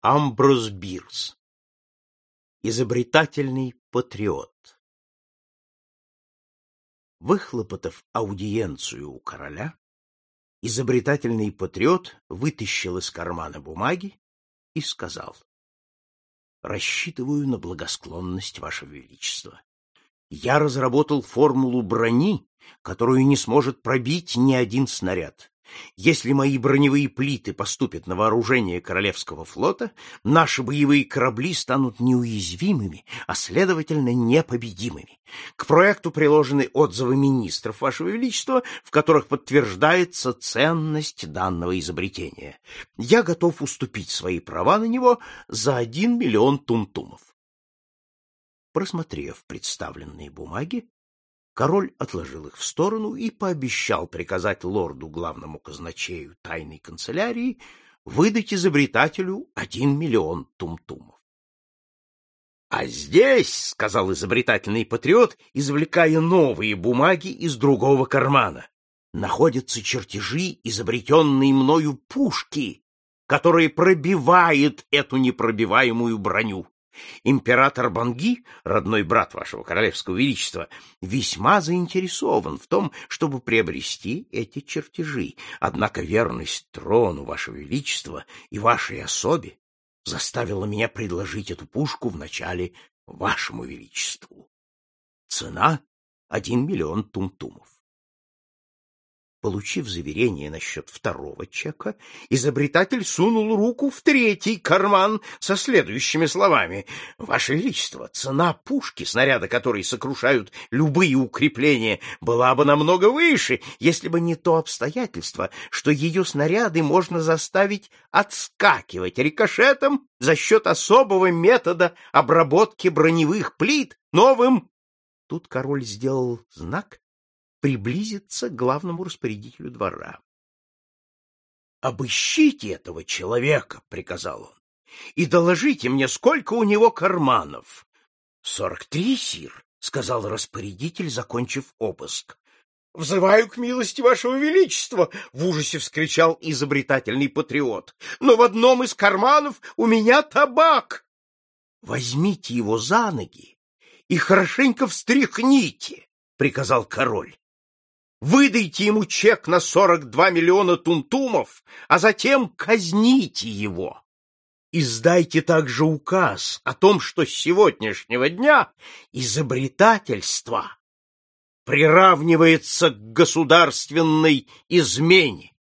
Амброс Бирс. Изобретательный патриот. Выхлопотав аудиенцию у короля, изобретательный патриот вытащил из кармана бумаги и сказал, «Рассчитываю на благосклонность, Ваше Величество. Я разработал формулу брони, которую не сможет пробить ни один снаряд. Если мои броневые плиты поступят на вооружение Королевского флота, наши боевые корабли станут неуязвимыми, а, следовательно, непобедимыми. К проекту приложены отзывы министров, Вашего Величества, в которых подтверждается ценность данного изобретения. Я готов уступить свои права на него за один миллион тумтумов. Просмотрев представленные бумаги, Король отложил их в сторону и пообещал приказать лорду главному казначею тайной канцелярии выдать изобретателю один миллион тумтумов. — А здесь, — сказал изобретательный патриот, извлекая новые бумаги из другого кармана, — находятся чертежи, изобретенные мною пушки, которые пробивают эту непробиваемую броню. Император Банги, родной брат вашего королевского величества, весьма заинтересован в том, чтобы приобрести эти чертежи. Однако верность трону вашего величества и вашей особе заставила меня предложить эту пушку вначале вашему величеству. Цена — один миллион тумтумов. Получив заверение насчет второго чека, изобретатель сунул руку в третий карман со следующими словами. «Ваше Величество, цена пушки, снаряда которой сокрушают любые укрепления, была бы намного выше, если бы не то обстоятельство, что ее снаряды можно заставить отскакивать рикошетом за счет особого метода обработки броневых плит новым...» Тут король сделал знак, приблизиться к главному распорядителю двора. «Обыщите этого человека», — приказал он, — «и доложите мне, сколько у него карманов». «Сорок три, сир», — сказал распорядитель, закончив обыск. «Взываю к милости вашего величества!» — в ужасе вскричал изобретательный патриот. «Но в одном из карманов у меня табак!» «Возьмите его за ноги и хорошенько встряхните!» — приказал король. Выдайте ему чек на 42 миллиона тунтумов, а затем казните его. Издайте также указ о том, что с сегодняшнего дня изобретательство приравнивается к государственной измене.